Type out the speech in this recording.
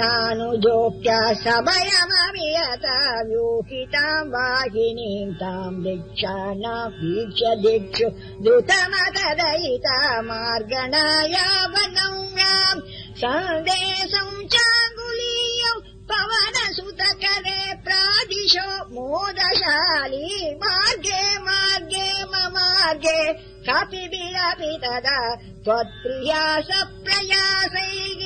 नानुजोग्य व्यूहिताम् वाहिनीम् ताम् वृक्षा वीक्ष्य दिक्षु द्रुतमतदयिता मार्गणाया वनङ्गाम् सन्देशम् चाङ्गुलीयौ पवनसुतकरे प्रादिशो मोदशाली मार्गे मार्गे ममार्गे कपिभिरपि तदा त्वत्प्रिया सप्रयासैः